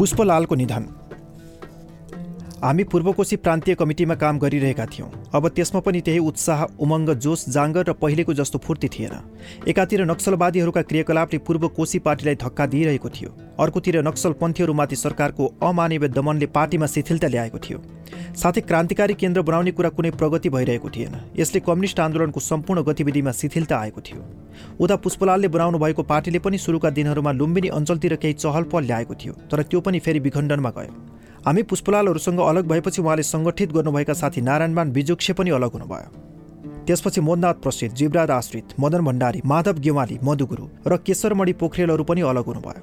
पुष्पलालको निधन। हामी पूर्वकोशी प्रान्तीय कमिटीमा काम गरिरहेका थियौँ। अब त्यसमा पनि त्यही उत्साह उमङ्ग जोस जाँगर र पहिलेको जस्तो फूर्ति थिएन। एकातिर नक्सलवादीहरूका क्रियाकलापले पूर्व कोशी पार्टीलाई धक्का दिइरहेको थियो। अर्कोतिर नक्सलपन्थीहरूमाथि सरकारको अमानवीय दमनले पार्टीमा शिथिलता ल्याएको थियो। साथै क्रान्तिकारी केन्द्र बनाउने कुरा कुनै प्रगति भइरहेको थिएन। यसले कम्युनिस्ट आन्दोलनको सम्पूर्ण गतिविधिमा शिथिलता आएको थियो। उता पुष्पलालले बनाउनु भएको पार्टीले पनि सुरुका दिनहरूमा लुम्बिनी अञ्चलतिर केही चहल पहल ल्याएको थियो तर त्यो पनि फेरि विखण्डनमा गयो। हामी पुष्पलालहरूसँग अलग भएपछि उहाँले सङ्गठित गर्नुभएका साथी नारायणमान बिजुक्से पनि अलग हुनुभयो। त्यसपछि मोदनाथ प्रसिद्ध जीवराज आश्रित मदन भण्डारी माधव गेवाली मधुगुरु र केशरमणि पोखरेलहरू पनि अलग हुनुभयो।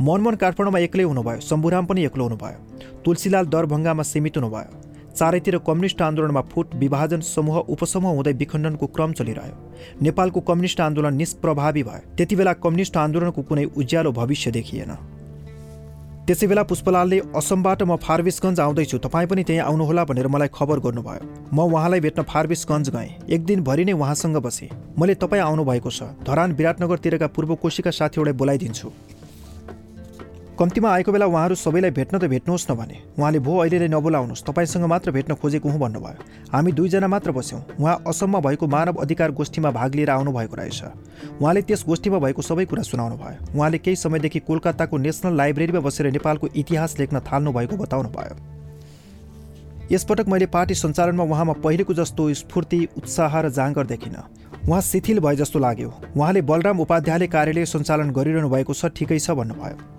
मनमोहन काठमाडौँमा एक्लै हुनुभयो शम्भुराम पनि एक्लो हुनुभयो तुलसीलाल दरभङ्गामा सीमित हुनुभयो चारैतिर कम्युनिस्ट आन्दोलनमा फुट विभाजन समूह उपसमूह हुँदै विखण्डनको क्रम चलिरह्यो। नेपालको कम्युनिस्ट आन्दोलन निष्प्रभावी भयो त्यति बेला कम्युनिस्ट आन्दोलनको कुनै उज्यालो भविष्य देखिएन। त्यसै बेला पुष्पलालले असमबाट म फारबिसगञ्ज आउँदैछु। तपाईँ पनि त्यहीँ आउनुहोला भनेर मलाई खबर गर्नुभयो। म उहाँलाई भेट्न फारबिसगञ्ज गएँ। एक दिनभरि नै उहाँसँग बसेँ। मैले तपाईँ आउनुभएको छ। धरान विराटनगरतिरका पूर्व कोशीका साथीहरूलाई बोलाइदिन्छु। कम्तीमा आएको बेला उहाँहरू सबैलाई भेट्न त भेट्नुहोस् न भने। उहाँले भो अहिले नै नबोलाउनुहोस् तपाईँसँग मात्र भेट्न खोजेको हुँ भन्नुभयो। हामी दुईजना मात्र बस्यौँ। उहाँ असममा भएको मानव अधिकार गोष्ठीमा भाग लिएर आउनुभएको रहेछ। उहाँले त्यस गोष्ठीमा भएको सबै कुरा सुनाउनु भयो। उहाँले केही समयदेखि कोलकाताको नेसनल लाइब्रेरीमा बसेर नेपालको इतिहास लेख्न थाल्नु भएको बताउनु भयो। यसपटक मैले पार्टी सञ्चालनमा उहाँमा पहिलेको जस्तो स्फूर्ति उत्साह र जाँगर देखिनँ। उहाँ शिथिल भए जस्तो लाग्यो। उहाँले बलराम उपाध्यायले कार्यालय सञ्चालन गरिरहनु भएको छ ठिकै छ भन्नुभयो।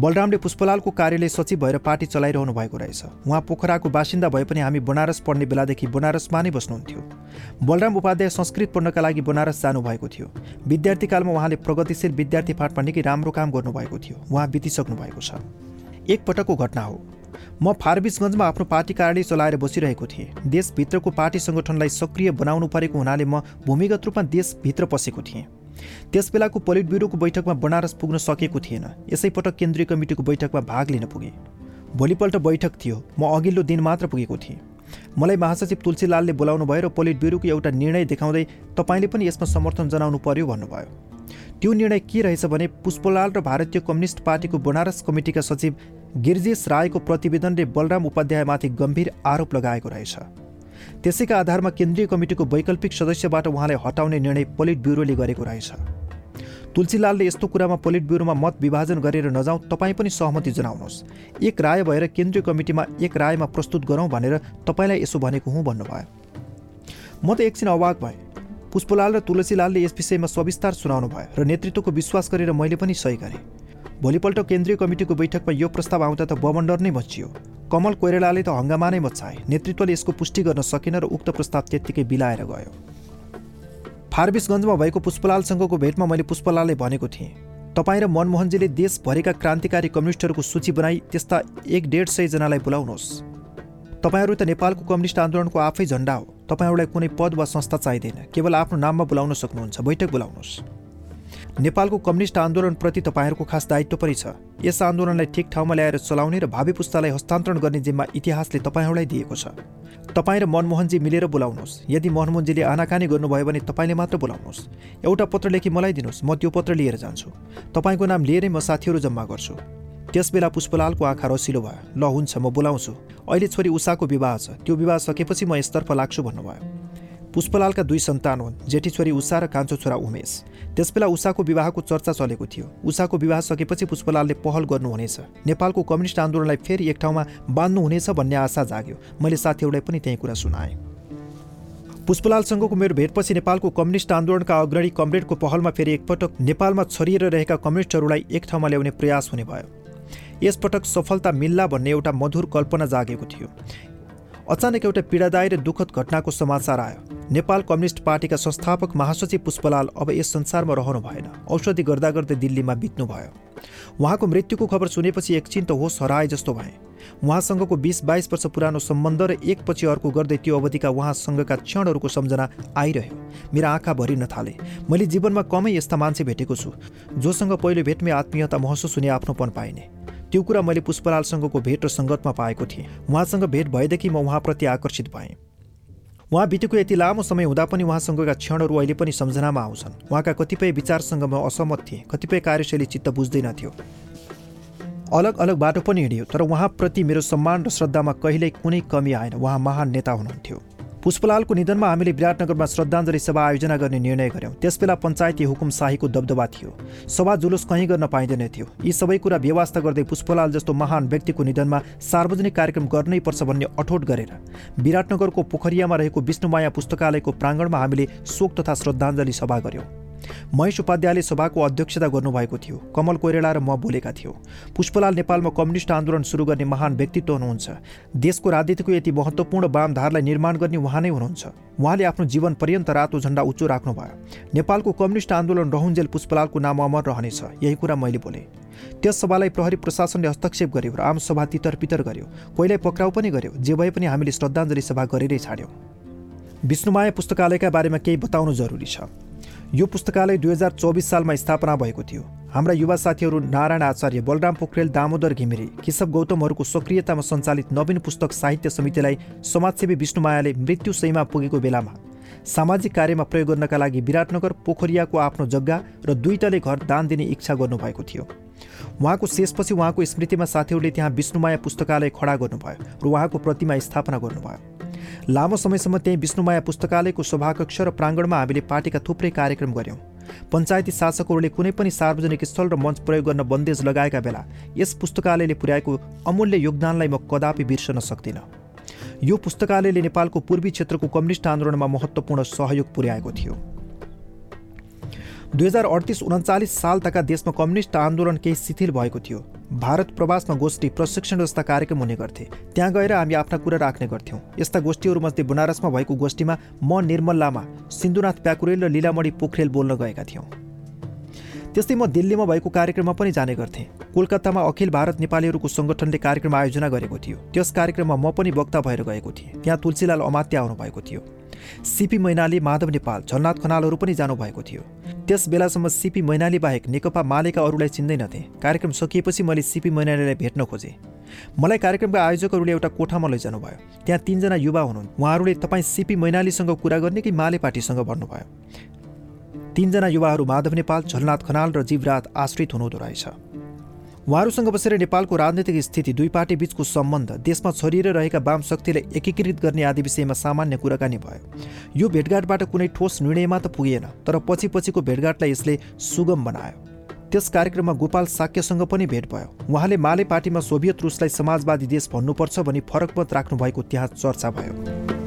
बलरामले पुष्पलालको कार्यालय सचिव भएर पार्टी चलाइरहनु भएको रहेछ। उहाँ पोखराको बासिन्दा भए पनि हामी बनारस पढ्ने बेलादेखि बनारसमा नै बस्नुहुन्थ्यो। बलराम उपाध्याय संस्कृत पढ्नका लागि बनारस जानुभएको थियो। विद्यार्थीकालमा उहाँले प्रगतिशील विद्यार्थी फाँटमा निकै राम्रो काम गर्नुभएको थियो। उहाँ बितिसक्नु भएको छ। एकपटकको घटना हो। म फारबिसगञ्जमा आफ्नो पार्टी कार्यालय चलाएर बसिरहेको थिएँ। देशभित्रको पार्टी सङ्गठनलाई सक्रिय बनाउनु परेको हुनाले म भूमिगत रूपमा देशभित्र पसेको थिएँ। त्यस बेलाको पोलिट ब्युरोको बैठकमा बनारस पुग्न सकेको थिएन। यसैपटक केन्द्रीय कमिटीको बैठकमा भाग लिन पुगेँ। भोलिपल्ट बैठक थियो। म अघिल्लो दिन मात्र पुगेको थिएँ। मलाई महासचिव तुलसीलालले बोलाउनु भयो र पोलिट ब्युरोको एउटा निर्णय देखाउँदै तपाईँले पनि यसमा समर्थन जनाउनु पर्यो भन्नुभयो। त्यो निर्णय के रहेछ भने पुष्पलाल र भारतीय कम्युनिस्ट पार्टीको बनारस कमिटीका सचिव गिरिजेश रायको प्रतिवेदनले बलराम उपाध्यायमाथि गम्भीर आरोप लगाएको रहेछ। त्यसैका आधारमा केन्द्रीय कमिटीको वैकल्पिक सदस्यबाट उहाँलाई हटाउने निर्णय पोलिट ब्युरोले गरेको रहेछ। तुलसीलालले यस्तो कुरामा पोलिट ब्युरोमा मत विभाजन गरेर नजाउँ तपाईँ पनि सहमति जनाउनुहोस्। एक राय भएर केन्द्रीय कमिटीमा एक रायमा प्रस्तुत गरौँ भनेर तपाईँलाई यसो भनेको हुँ भन्नुभयो। म त एकछिन अवाक भएँ। पुष्पलाल र तुलसीलालले यस विषयमा सविस्तार सुनाउनु भयो र नेतृत्वको विश्वास गरेर मैले पनि सही गरेँ। भोलिपल्ट केन्द्रीय कमिटीको बैठकमा यो प्रस्ताव आउँदा त बमण्डर नै मचियो। कमल कोइरालाले त हङ्गामा नै मचाए। नेतृत्वले यसको पुष्टि गर्न सकेन र उक्त प्रस्ताव त्यत्तिकै बिलाएर गयो। फारबिसगञ्जमा भएको पुष्पलालसँगको भेटमा मैले पुष्पलालले भनेको थिएँ तपाईँ र मनमोहनजीले देशभरिका क्रान्तिकारी कम्युनिस्टहरूको सूची बनाई त्यस्ता एक डेढ सयजनालाई बोलाउनुहोस्। तपाईँहरू त नेपालको कम्युनिस्ट आन्दोलनको आफै झन्डा हो। तपाईँहरूलाई कुनै पद वा संस्था चाहिँदैन। केवल आफ्नो नाममा बोलाउन सक्नुहुन्छ। बैठक बोलाउनुहोस्। नेपालको कम्युनिस्ट आन्दोलनप्रति तपाईँहरूको खास दायित्व पनि छ। यस आन्दोलनलाई ठिक ठाउँमा ल्याएर चलाउने र भावी पुस्तालाई हस्तान्तरण गर्ने जिम्मा इतिहासले तपाईँहरूलाई दिएको छ। तपाईँ र मनमोहनजी मिलेर बोलाउनुहोस्। यदि मनमोहनजीले आनाकानी गर्नुभयो भने तपाईँले मात्र बोलाउनुहोस्। एउटा पत्र लेखी मलाई दिनुहोस् म त्यो पत्र लिएर जान्छु। तपाईँको नाम लिएरै म साथीहरू जम्मा गर्छु। त्यसबेला पुष्पलालको आँखा रसिलो भयो। ल हुन्छ म बोलाउँछु। अहिले छोरी उषाको विवाह छ। त्यो विवाह सकेपछि म यसतर्फ लाग्छु भन्नुभयो। पुष्पलालका दुई सन्तान हुन् जेठी छोरी उषा र कान्छो छोरा उमेश। त्यसबेला उषाको विवाहको चर्चा चलेको थियो। उषाको विवाह सकेपछि पुष्पलालले पहल गर्नुहुनेछ। नेपालको कम्युनिस्ट आन्दोलनलाई फेरि एक ठाउँमा बाँध्नुहुनेछ भन्ने आशा जाग्यो। मैले साथीहरूलाई पनि त्यही कुरा सुनाएँ। पुष्पलालसँगको मेरो भेटपछि नेपालको कम्युनिस्ट आन्दोलनका अग्रणी कमरेडको पहलमा फेरि एकपटक नेपालमा छरिएर रहेका कम्युनिस्टहरूलाई एक ठाउँमा ल्याउने प्रयास हुने भयो। यसपटक सफलता मिल्ला भन्ने एउटा मधुर कल्पना जागेको थियो। अचानक एउटा पीडादायी र दुःखद घटनाको समाचार आयो। नेपाल कम्युनिस्ट पार्टीका संस्थापक महासचिव पुष्पलाल अब यस संसारमा रहनु भएन। औषधि गर्दा गर्दै दिल्लीमा बित्नुभयो। उहाँको मृत्युको खबर सुनेपछि एकछिन त होस हराए जस्तो भए। उहाँसँगको बिस बाइस वर्ष पुरानो सम्बन्ध र एकपछि अर्को गर्दै त्यो अवधिका उहाँसँगका क्षणहरूको सम्झना आइरह्यो। मेरा आँखा भरिन थाले। मैले जीवनमा कमै यस्ता मान्छे भेटेको छु जोसँग पहिलो भेटमै आत्मीयता महसुस हुने आफ्नोपन पाइने। त्यो कुरा मैले पुष्पलालसँगको भेट र सङ्गतमा पाएको थिएँ। उहाँसँग भेट भएदेखि म उहाँप्रति आकर्षित भएँ। उहाँ बितेको यति लामो समय हुँदा पनि उहाँसँगका क्षणहरू अहिले पनि सम्झनामा आउँछन्। उहाँका कतिपय विचारसँग म असहमत थिएँ। कतिपय कार्यशैली चित्त बुझ्दैनथ्यो अलग अलग बाटो पनि हिँडियो तर उहाँप्रति मेरो सम्मान र श्रद्धामा कहिल्यै कुनै कमी आएन। उहाँ महान नेता हुनुहुन्थ्यो। पुष्पलालको निधनमा हामीले विराटनगरमा श्रद्धाञ्जली सभा आयोजना गर्ने निर्णय गऱ्यौँ त्यसबेला पञ्चायती हुकुम शाहीको दबदबा थियो। सभा जुलुस कहीँ गर्न पाइँदैन थियो। यी सबै कुरा व्यवस्था गर्दै पुष्पलाल जस्तो महान व्यक्तिको निधनमा सार्वजनिक कार्यक्रम गर्नै पर्छ भन्ने अठोट गरेर विराटनगरको पोखरियामा रहेको विष्णुमाया पुस्तकालयको प्राङ्गणमा हामीले शोक तथा श्रद्धाञ्जली सभा गऱ्यौँ महेश उपाध्यायले सभाको अध्यक्षता गर्नुभएको थियो। कमल कोइराला र म बोलेका थियौँ। पुष्पलाल नेपालमा कम्युनिस्ट आन्दोलन सुरु गर्ने महान व्यक्तित्व हुनुहुन्छ। देशको राजनीतिको यति महत्त्वपूर्ण वामधारलाई निर्माण गर्ने उहाँ नै हुनुहुन्छ। उहाँले आफ्नो जीवन पर्यन्त रातो झण्डा उच्चो राख्नुभयो। नेपालको कम्युनिस्ट आन्दोलन रहन्जेल पुष्पलालको नाम अमर रहनेछ यही कुरा मैले बोलेँ। त्यस सभालाई प्रहरी प्रशासनले हस्तक्षेप गर्यो र आमसभा तितर पितर गर्यो। कोहीलाई पक्राउ पनि गर्यो जे भए पनि हामीले श्रद्धाञ्जली सभा गरेरै छाड्यौँ। विष्णुमाया पुस्तकालयका बारेमा केही बताउनु जरुरी छ। यो पुस्तकालय दुई हजार चौबिस सालमा स्थापना भएको थियो। हाम्रा युवा साथीहरू नारायण आचार्य बलराम पोखरेल दामोदर घिमिरे केशव गौतमहरूको सक्रियतामा सञ्चालित नवीन पुस्तक साहित्य समितिलाई समाजसेवी विष्णुमायाले मृत्युशैमा पुगेको बेलामा सामाजिक कार्यमा प्रयोग गर्नका लागि विराटनगर पोखरियाको आफ्नो जग्गा र दुईटले घर दान दिने इच्छा गर्नुभएको थियो। उहाँको शेषपछि उहाँको स्मृतिमा साथीहरूले त्यहाँ विष्णुमाया पुस्तकालय खडा गर्नुभयो र उहाँको प्रतिमा स्थापना गर्नुभयो। लामो समयसम्म त्यही विष्णुमाया पुस्तकालयको सभाकक्ष र प्राङ्गणमा हामीले पार्टीका थुप्रै कार्यक्रम गऱ्यौँ। पञ्चायती शासकहरूले कुनै पनि सार्वजनिक स्थल र मञ्च प्रयोग गर्न बन्देज लगाएका बेला यस पुस्तकालयले पुर्याएको अमूल्य योगदानलाई म कदापि बिर्सन सक्दिनँ। यो पुस्तकालयले नेपालको पूर्वी क्षेत्रको कम्युनिस्ट आन्दोलनमा महत्त्वपूर्ण सहयोग पुर्याएको थियो। दुई हजार अडतिस उन्चालिस साल तका देशमा कम्युनिस्ट आन्दोलन केही शिथिल भएको थियो। भारत प्रवासमा गोष्ठी प्रशिक्षण जस्ता कार्यक्रम हुने गर्थे। त्यहाँ गएर हामी आफ्ना कुरा राख्ने गर्थ्यौँ। यस्ता गोष्ठीहरूमध्ये बनारसमा भएको गोष्ठीमा म निर्मल लामा सिन्धुनाथ प्याकुरेल र लीलामणि पोखरेल बोल्न गएका थियौँ। त्यस्तै म दिल्लीमा भएको कार्यक्रममा पनि जाने गर्थेँ। कोलकातामा अखिल भारत नेपालीहरूको सङ्गठनले कार्यक्रम आयोजना गरेको थियो। त्यस कार्यक्रममा म पनि वक्ता भएर गएको थिएँ। त्यहाँ तुलसीलाल अमात्य आउनुभएको थियो। सिपी मैनाली माधव नेपाल झलनाथ खनालहरू पनि जानुभएको थियो। त्यस बेलासम्म सिपी मैनाली बाहेक नेकपा मालेका अरूलाई चिन्दैनथे। कार्यक्रम सकिएपछि मैले सिपी मैनालीलाई भेट्न खोजेँ। मलाई कार्यक्रमका आयोजकहरूले एउटा कोठामा लैजानुभयो। त्यहाँ तिनजना युवा हुनुहुन् उहाँहरूले तपाईँ सिपी मैनालीसँग कुरा गर्ने कि माले पार्टीसँग भन्नुभयो? तिनजना युवाहरू माधव नेपाल झलनाथ खनाल र जीवरात आश्रित हुनुहुँदो रहेछ। उहाँहरूसँग बसेर नेपालको राजनैतिक स्थिति दुई पार्टी बीचको सम्बन्ध देशमा छरिएर रहेका वाम शक्तिलाई एकीकृत गर्ने आदि विषयमा सामान्य कुराकानी भयो। यो भेटघाटबाट कुनै ठोस निर्णयमा त पुगेन तर पछि पछिको भेटघाटलाई यसले सुगम बनायो। त्यस कार्यक्रममा गोपाल साक्यसँग पनि भेट भयो। उहाँले माले पार्टीमा सोभियत रुसलाई समाजवादी देश भन्नुपर्छ भनी फरक मत राख्नुभएको त्यहाँ चर्चा भयो।